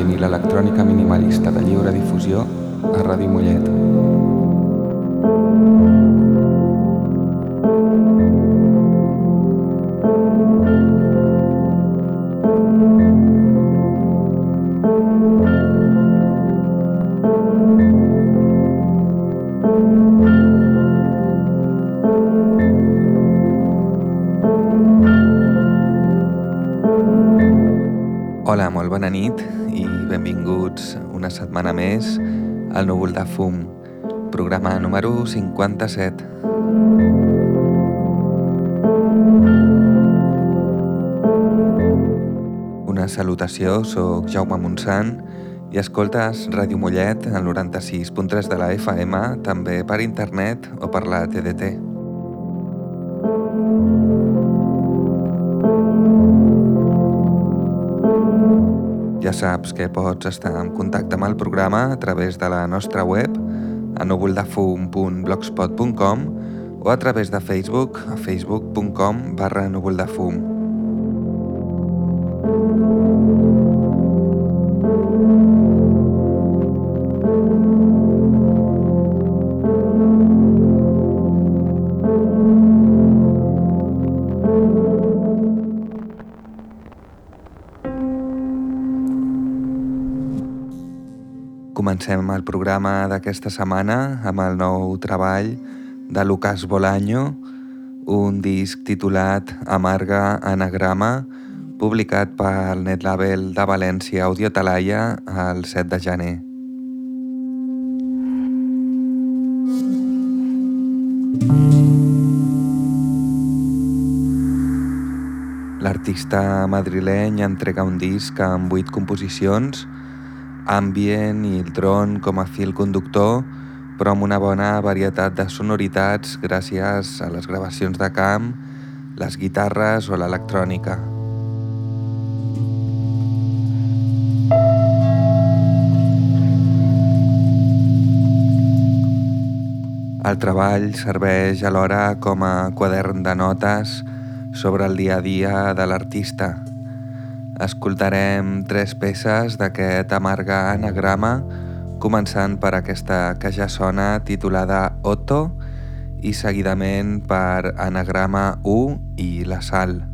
música ambient i 57. Una salutació, sóc Jaume Montsant i escoltes Ràdio Mollet al 96.3 de la FM, també per internet o per la TDT. Ja saps que pots estar en contacte amb el programa a través de la nostra web a núvoldefum.blogspot.com o a través de Facebook a facebook.com barra núvoldefum. Comencem el programa d'aquesta setmana amb el nou treball de Lucas Bolaño, un disc titulat Amarga Anagrama, publicat pel netlabel de València Audio Talaia el 7 de gener. L'artista madrileny entrega un disc amb 8 composicions ambient i el tron com a fil conductor, però amb una bona varietat de sonoritats gràcies a les gravacions de camp, les guitarres o l'electrònica. El treball serveix alhora com a quadern de notes sobre el dia a dia de l'artista, Escoltarem tres peces d'aquest amarga anagrama, començant per aquesta que ja sona titulada Otto i seguidament per Anagrama 1 i La Sal.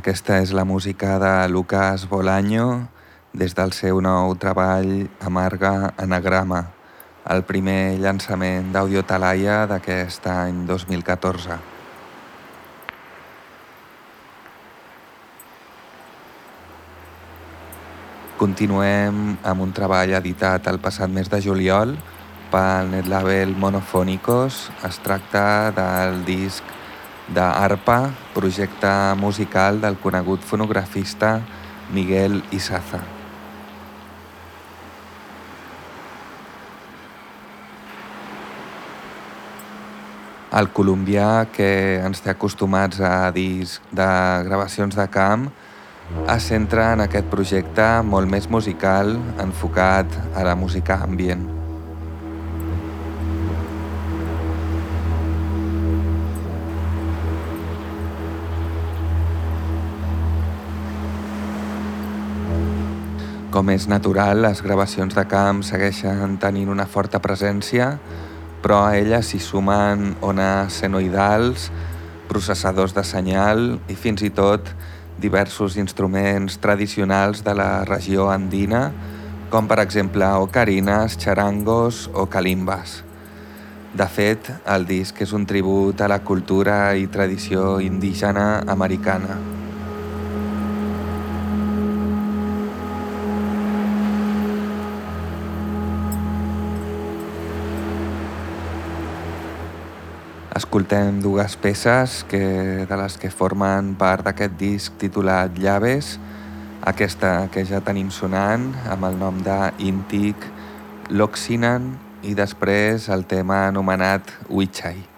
Aquesta és la música de Lucas Bolaño des del seu nou treball Amarga Anagrama, el primer llançament d'Audio Talaia d'aquest any 2014. Continuem amb un treball editat el passat mes de juliol pel netlabel Monofónicos. Es tracta del disc d'Arpa, projecte musical del conegut fonografista Miguel Isaza. El colombià, que ens té acostumats a disc de gravacions de camp, es centra en aquest projecte molt més musical, enfocat a la música ambient. Com és natural, les gravacions de camp segueixen tenint una forta presència, però a elles s'hi sumen ones senoidals, processadors de senyal i fins i tot diversos instruments tradicionals de la regió andina, com per exemple ocarines, charangos o calimbas. De fet, el disc és un tribut a la cultura i tradició indígena americana. Escoltem dues peces que, de les que formen part d'aquest disc titulat Llaves, aquesta que ja tenim sonant amb el nom de Intic Loxinan i després el tema anomenat Wichai.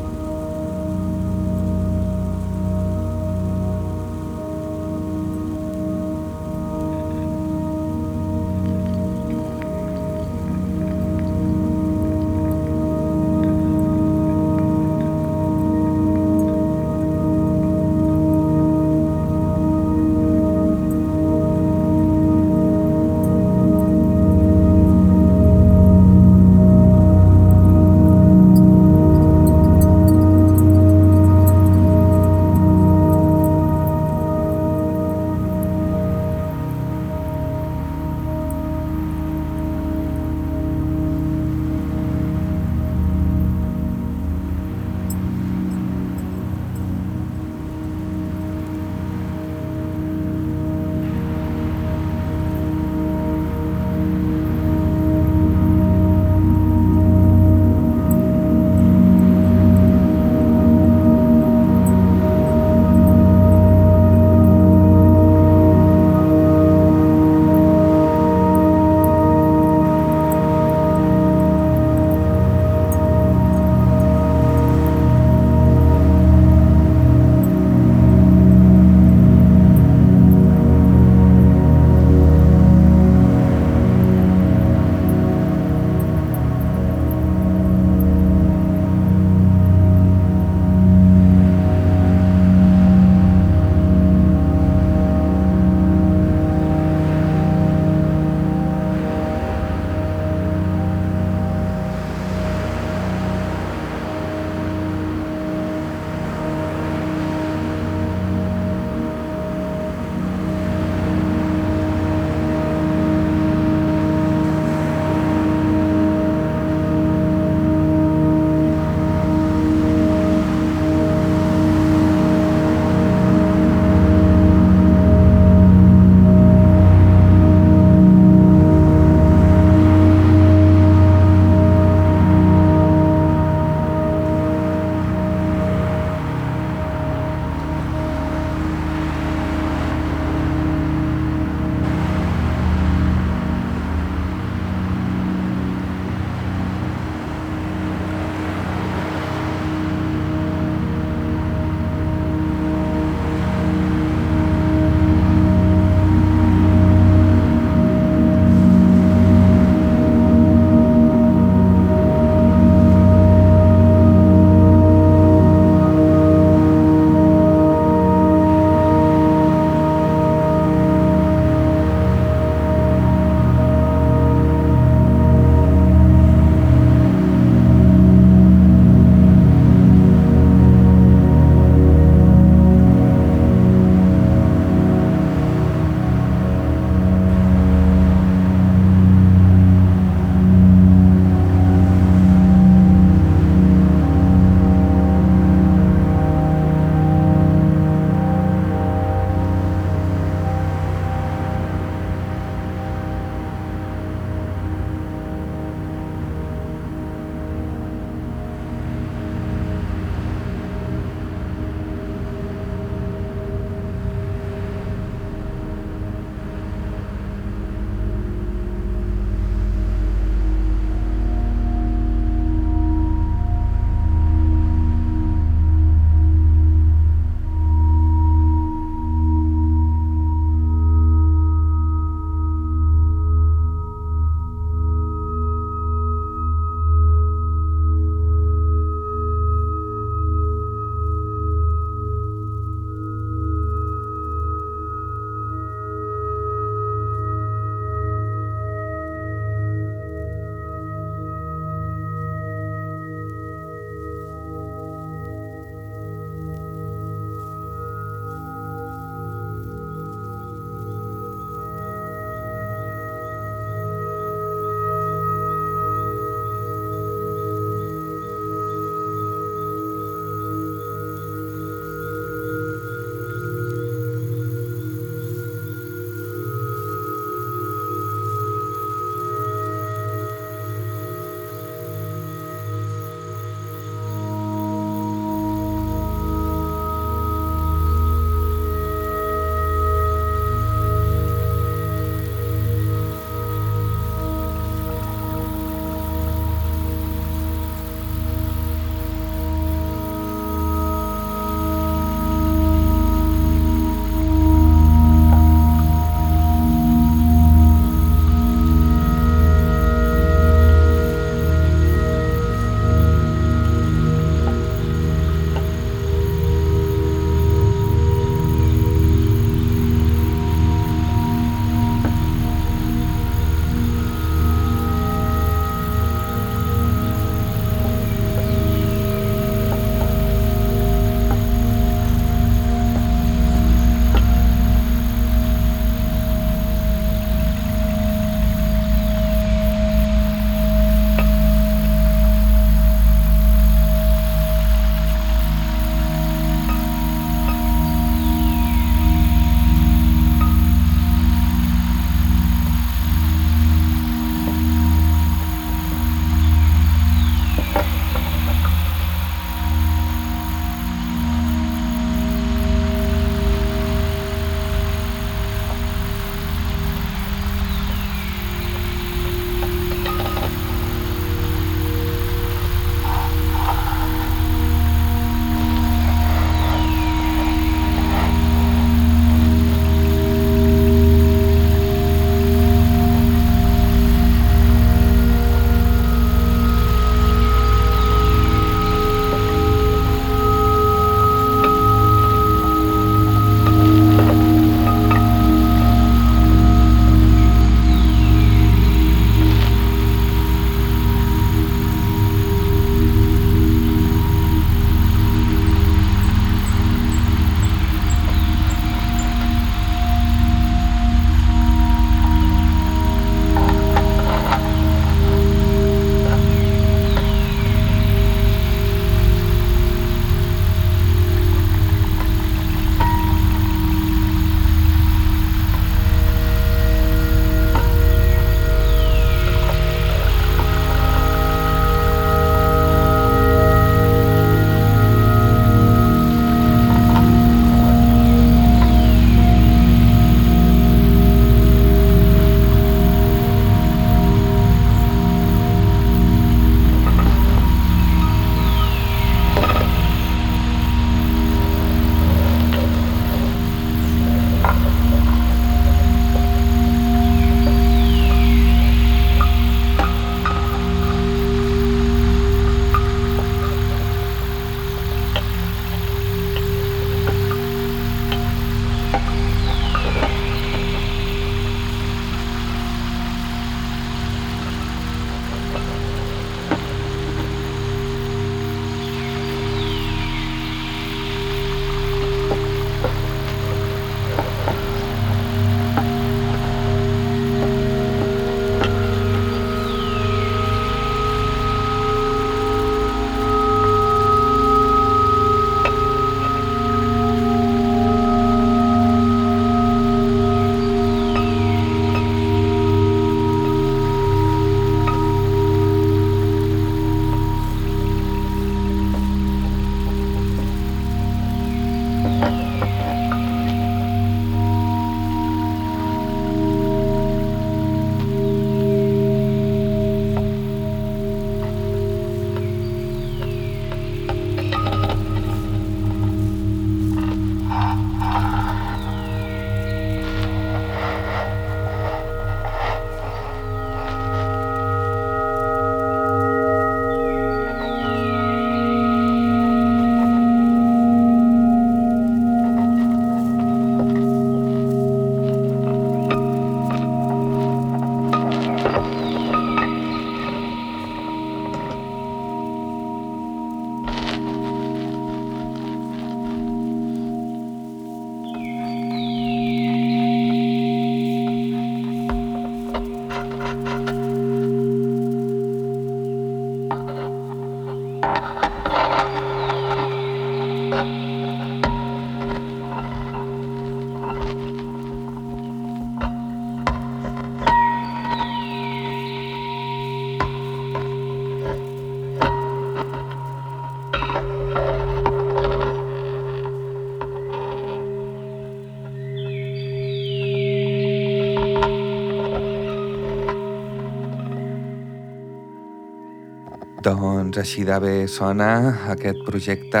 Doncs així de bé sona aquest projecte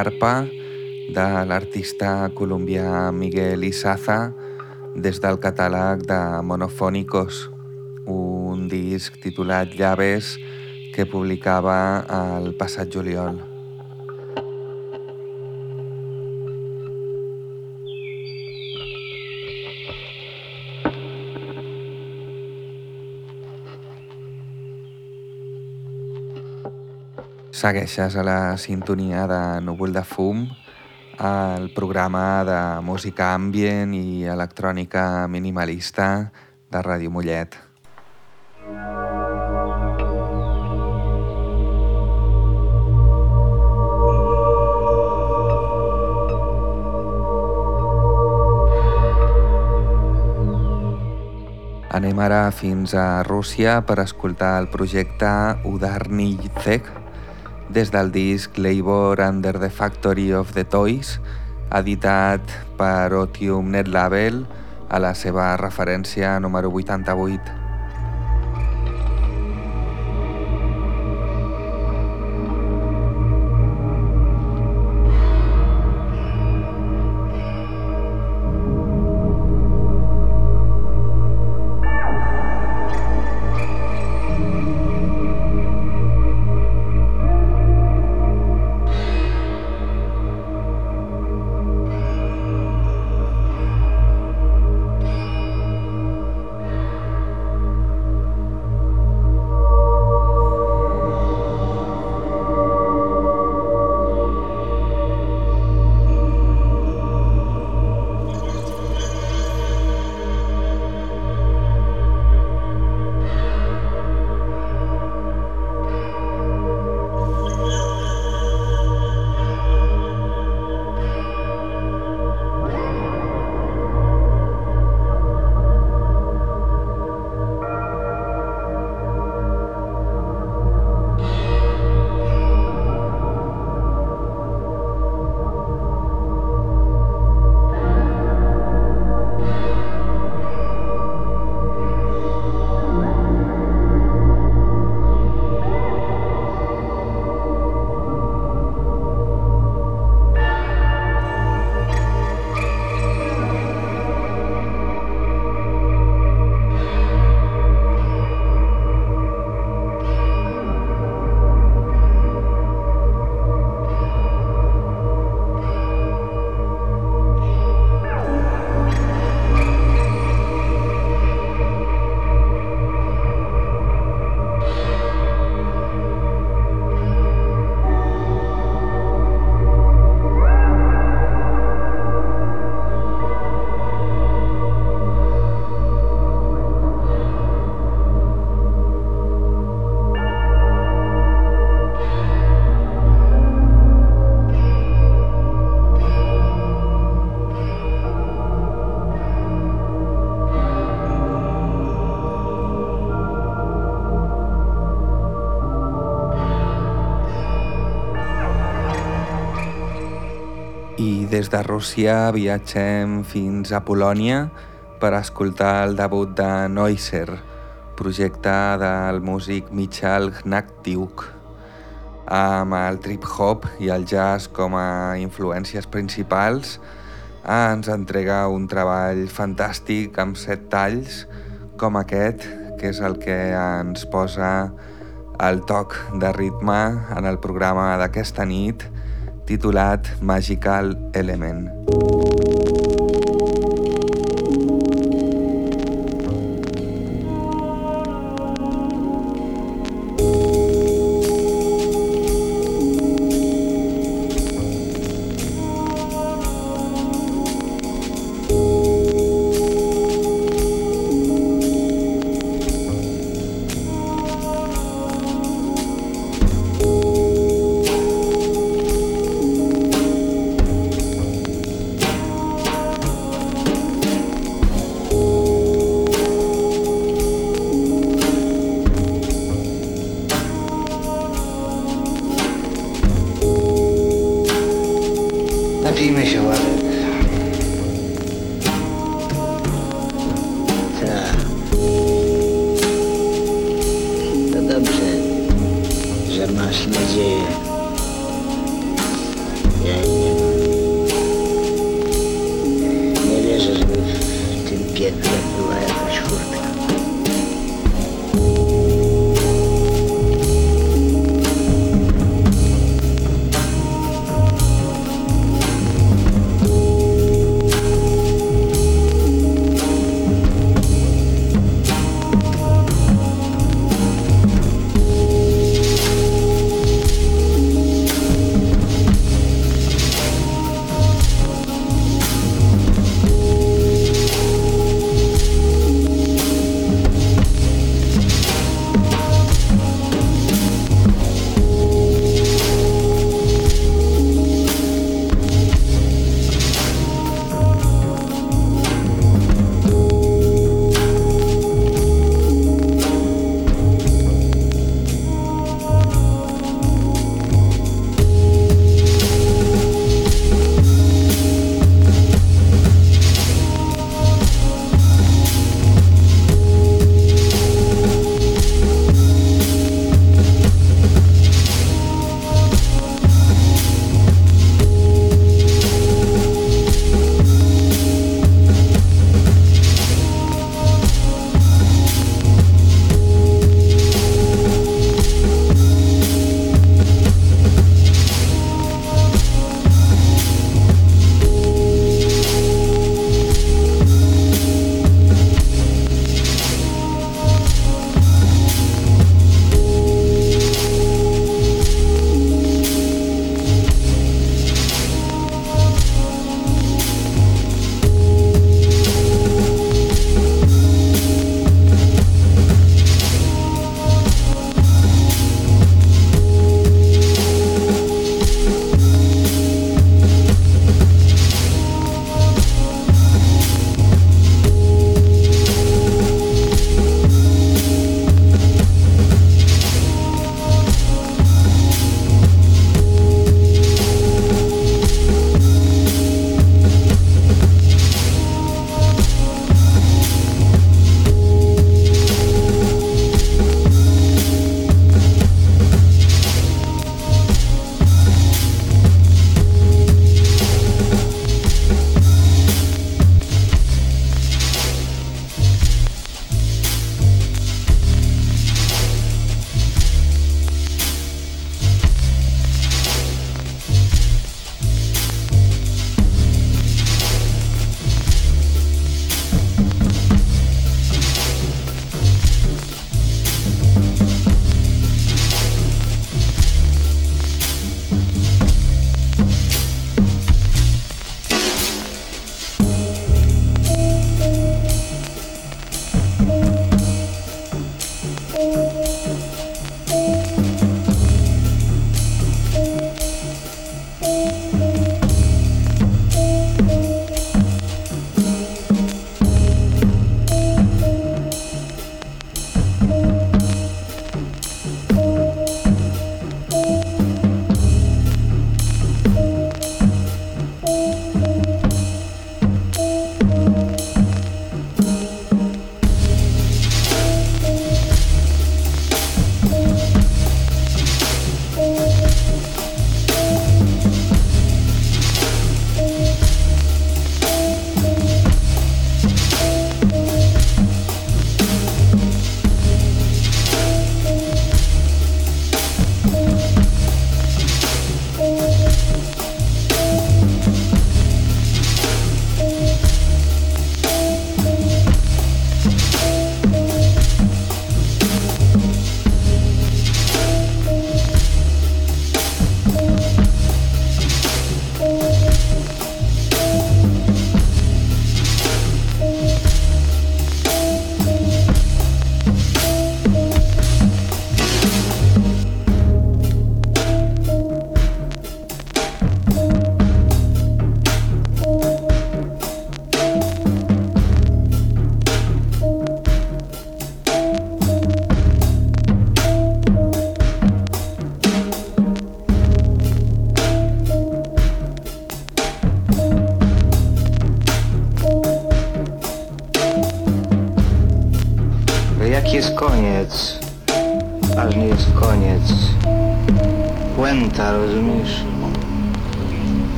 ARPA de l'artista colombià Miguel Izaza des del catàleg de Monofónicos, un disc titulat Llaves que publicava el passat juliol. Segueixes a la sintonia de Núvol de Fum, el programa de música ambient i electrònica minimalista de Ràdio Mollet. Anem ara fins a Rússia per escoltar el projecte Udarny Zek, des del disc Labor Under the Factory of the Toys, editat per Otium Net Label a la seva referència número 88. Des de Rússia viatgem fins a Polònia per escoltar el debut de Neusser, projecte del músic Michal Gnactiuk, amb el trip-hop i el jazz com a influències principals, ens entrega un treball fantàstic amb set talls com aquest, que és el que ens posa el toc de ritme en el programa d'aquesta nit, titulat Magical Element.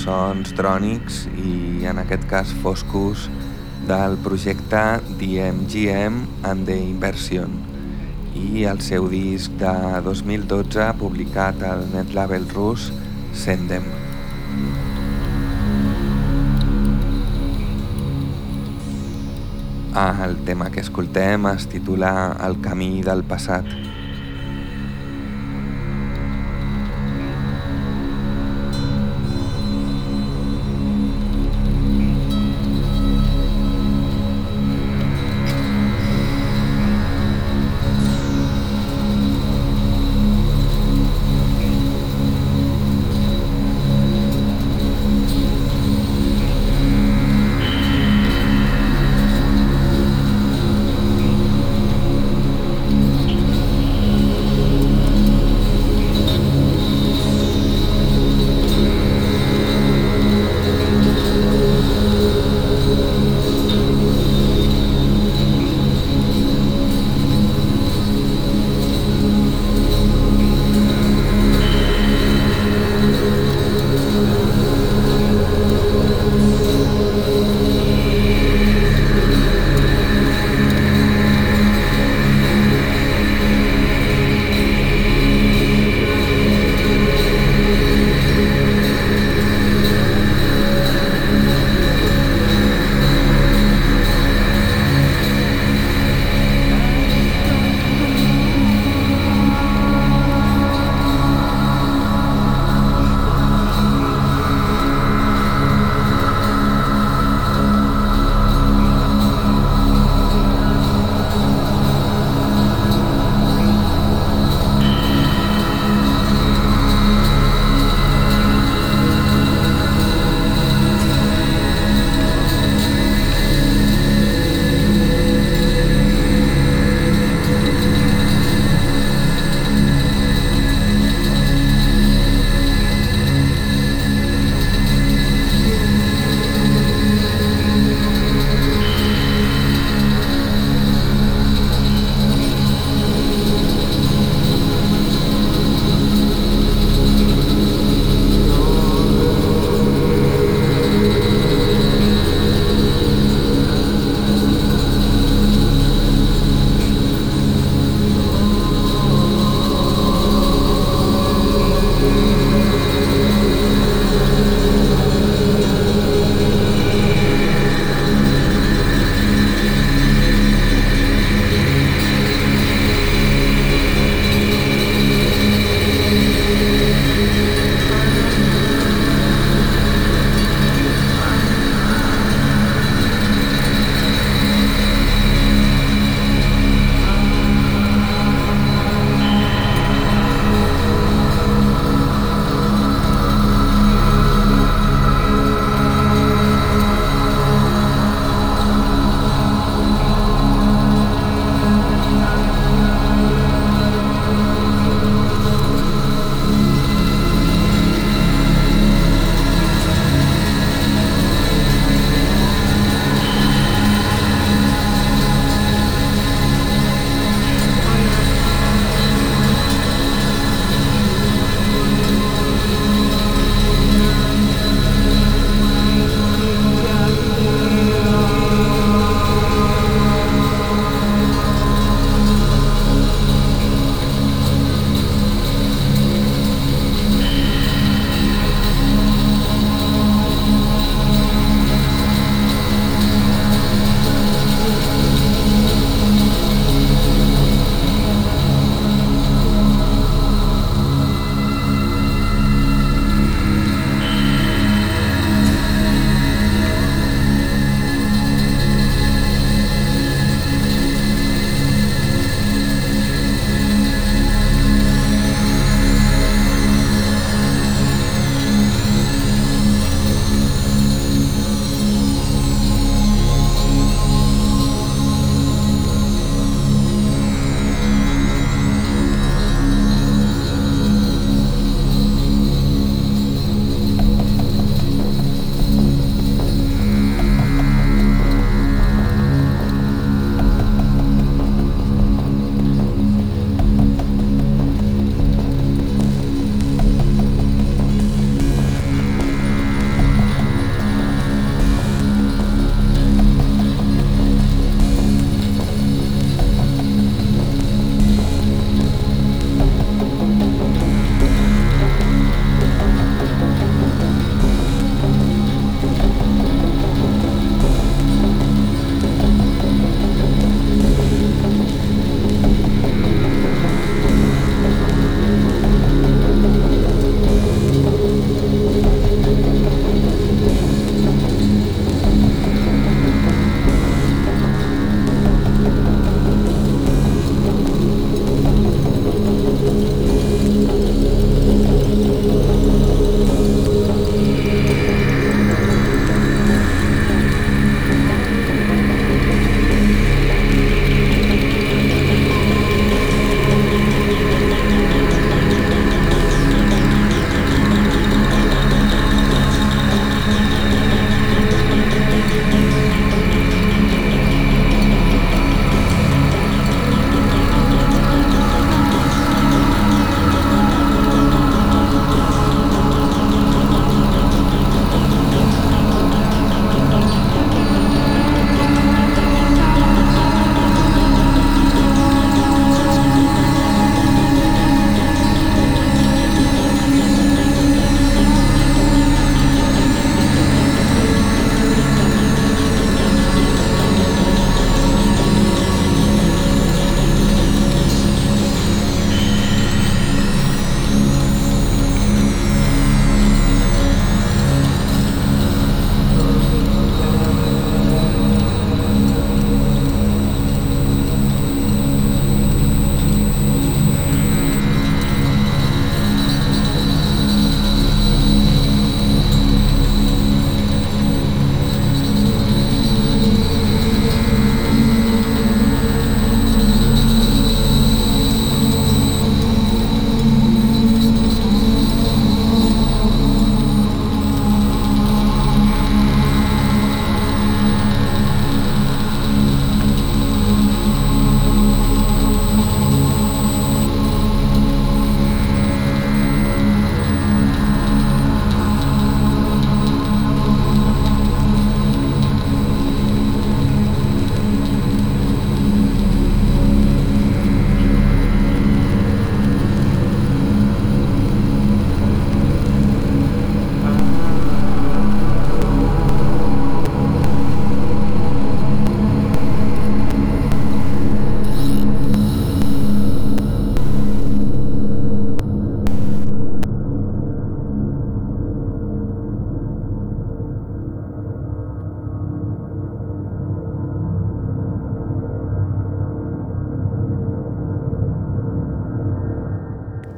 Sons drònics i en aquest cas foscos del projecte DMGM and the Inversion i el seu disc de 2012 publicat al netlabel rus Sendem. Ah, el tema que escoltem es titula El camí del passat.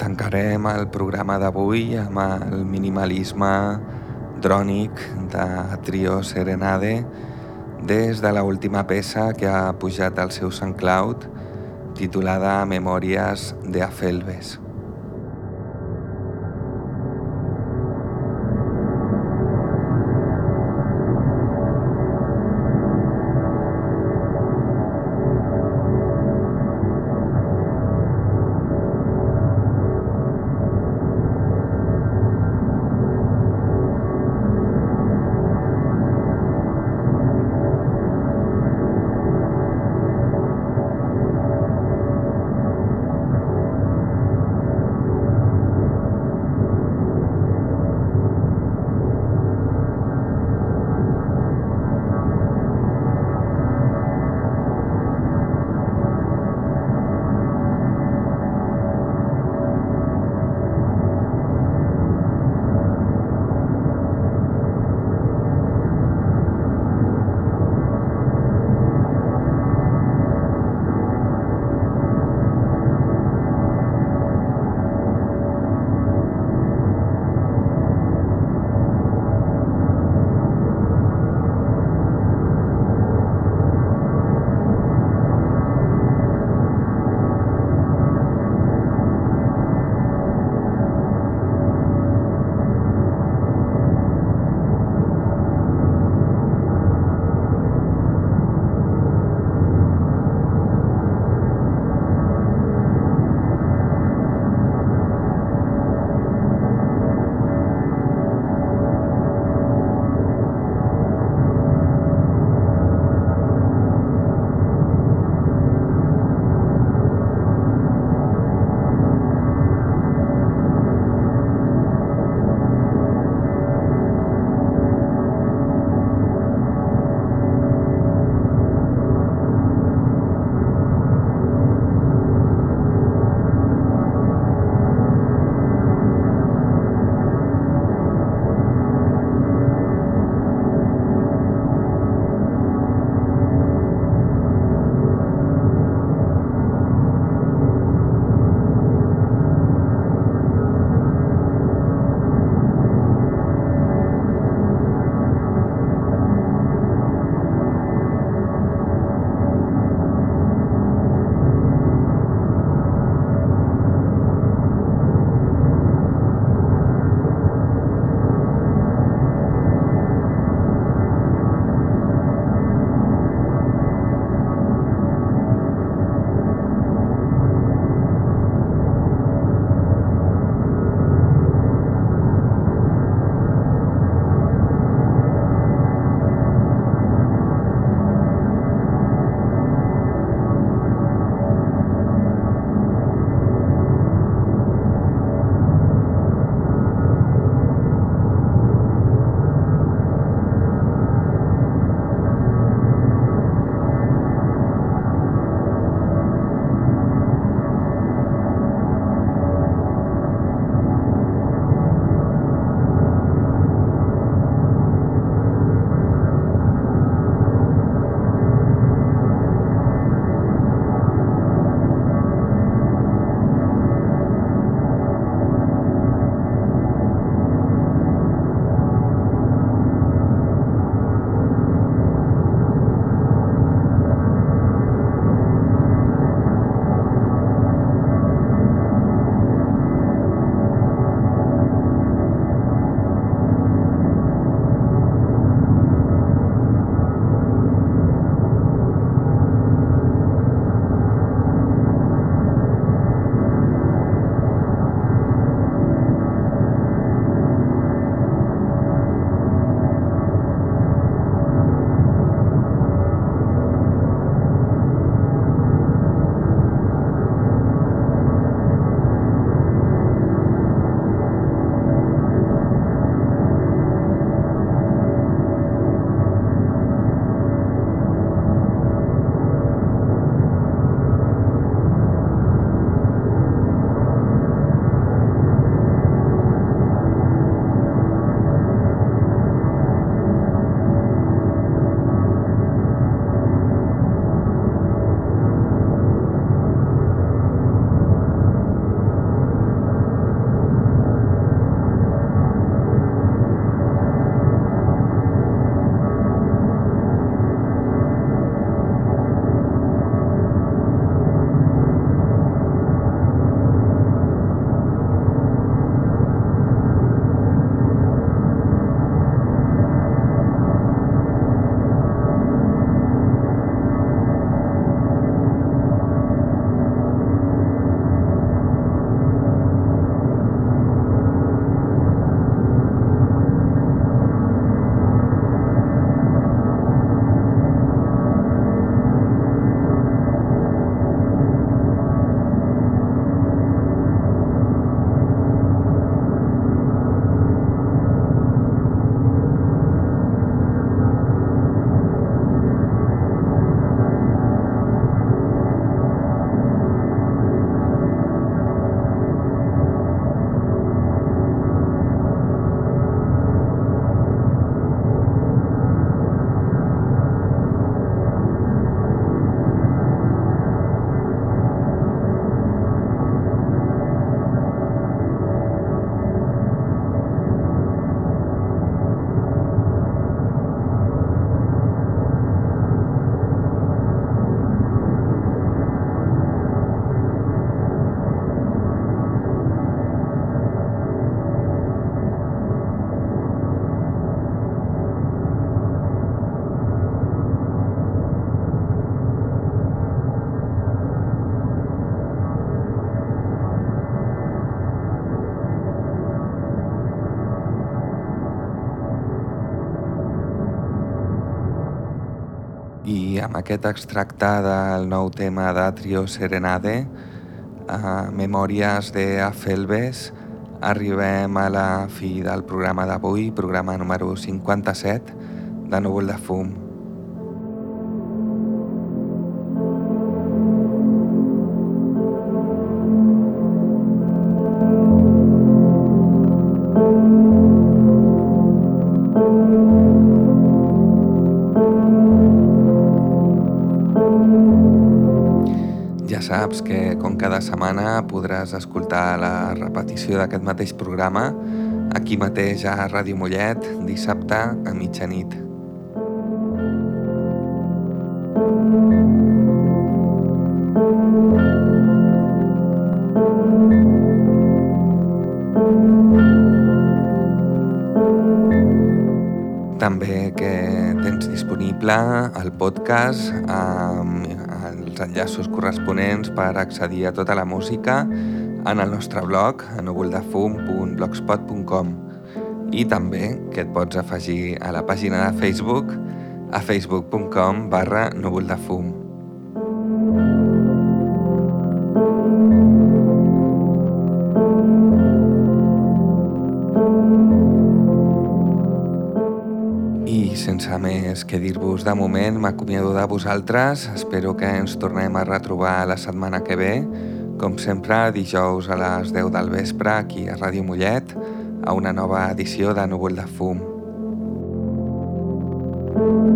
Tancarem el programa d'avui amb el minimalisme drònic de Trio Serenade des de la última peça que ha pujat al seu SoundCloud titulada Memòries de Afelves. Aquest extracte del nou tema de Trio Serenade, a Memòries de Afelbes, arribem a la fi del programa d'avui, programa número 57 de Núvol de Fum. Saps que com cada setmana podràs escoltar la repetició d'aquest mateix programa aquí mateix a Ràdio Mollet dissabte a mitjanit. També que tens disponible el podcast amb enllaços corresponents per accedir a tota la música en el nostre blog a núvoldefum.blogspot.com i també que et pots afegir a la pàgina de Facebook a facebook.com barra núvoldefum. que dir-vos de moment, m'acomiado de vosaltres, espero que ens tornem a retrobar la setmana que ve, com sempre, dijous a les 10 del vespre aquí a Ràdio Mollet, a una nova edició de Núvol de Fum. thank you